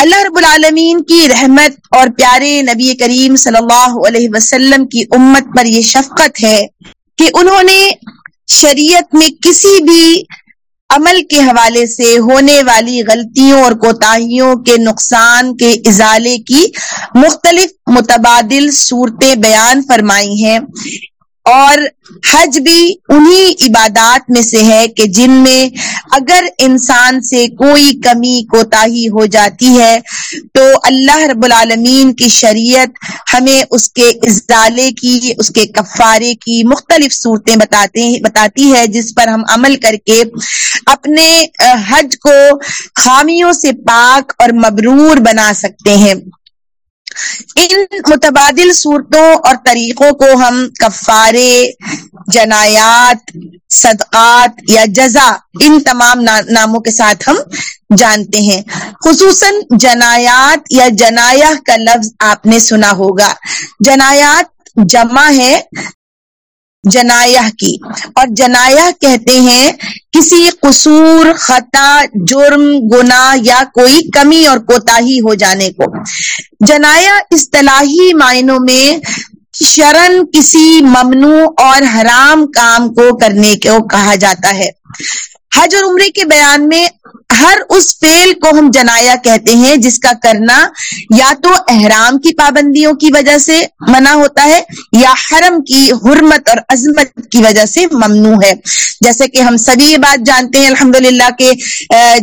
اللہ رب العالمین کی رحمت اور پیارے نبی کریم صلی اللہ علیہ وسلم کی امت پر یہ شفقت ہے کہ انہوں نے شریعت میں کسی بھی عمل کے حوالے سے ہونے والی غلطیوں اور کوتاہیوں کے نقصان کے ازالے کی مختلف متبادل صورتیں بیان فرمائی ہیں۔ اور حج بھی انہی عبادات میں سے ہے کہ جن میں اگر انسان سے کوئی کمی کوتا ہو جاتی ہے، تو اللہ رب العالمین کی شریعت ہمیں اس کے ازالے کی، اس کے کفارے کی مختلف صورتیں بتاتے بتاتی ہے، جس پر ہم عمل کر کے اپنے حج کو خامیوں سے پاک اور مبرور بنا سکتے ہیں۔ ان متبادل صورتوں اور طریقوں کو ہم کفارے، جنایات، صدقات یا جزا، ان تمام ناموں کے ساتھ ہم جانتے ہیں۔ خصوصاً جنایات یا جنایا کا لفظ آپ نے سنا ہوگا۔ جنایات جمع ہے جنایا کی۔ اور جنایا کہتے ہیں کسی قصور، خطا، جرم گنا یا کوئی کمی اور کوتا ہو جانے کو۔ جنایا اصطلاحی معنوں میں شرن کسی ممنوع اور حرام کام کو کرنے کو کہا جاتا ہے۔ حج اور عمرے کے بیان میں ہر اس فیل کو ہم جنایا کہتے ہیں جس کا کرنا یا تو احرام کی پابندیوں کی وجہ سے منع ہوتا ہے یا حرم کی حرمت اور عظمت کی وجہ سے ممنوع ہے۔ جیسے کہ ہم سبھی یہ بات جانتے ہیں الحمد للہ کے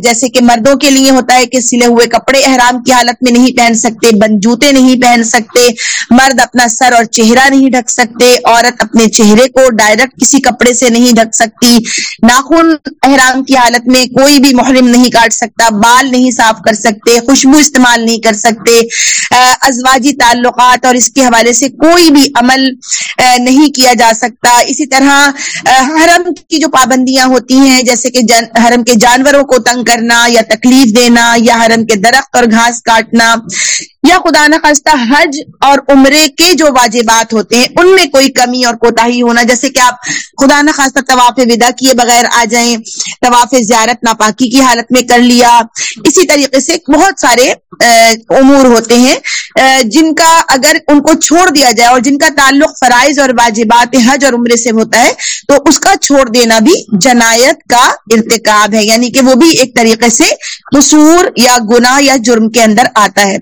جیسے کہ مردوں کے لیے ہوتا ہے کہ سلے ہوئے کپڑے احرام کی حالت میں نہیں پہن سکتے بند جوتے نہیں پہن سکتے، مرد اپنا سر اور چہرہ نہیں ڈھک سکتے، عورت اپنے چہرے کو ڈائریکٹ کسی کپڑے سے نہیں ڈھک سکتی، ناخن احرام کی حالت میں کوئی بھی محرم نہیں کاٹ سکتا، بال نہیں صاف کر سکتے، خوشبو استعمال نہیں کر سکتے ازواجی تعلقات اور اس کے حوالے سے کوئی بھی عمل نہیں کیا جا سکتا۔ اسی طرح حرم کی جو پابندیاں ہوتی ہیں، جیسے کہ حرم کے جانوروں کو تنگ کرنا یا تکلیف دینا یا حرم کے درخت اور گھاس کاٹنا یا خدا نخواستہ حج اور عمرے کے جو واجبات ہوتے ہیں، ان میں کوئی کمی اور کوتا ہونا، جیسے کہ آپ خدا نخواستہ طواف ودا کیے بغیر آ جائیں، طواف زیارت ناپاکی کی حالت میں کر لیا، اسی طریقے سے بہت سارے امور ہوتے ہیں جن کا اگر ان کو چھوڑ دیا جائے اور جن کا تعلق فرائض اور واجبات حج اور عمرے سے ہوتا ہے، تو اس کا چھوڑ دینا بھی جنایت کا ارتکاب ہے یعنی کہ وہ بھی ایک طریقے سے قصور یا گناہ یا جرم کے اندر آتا ہے۔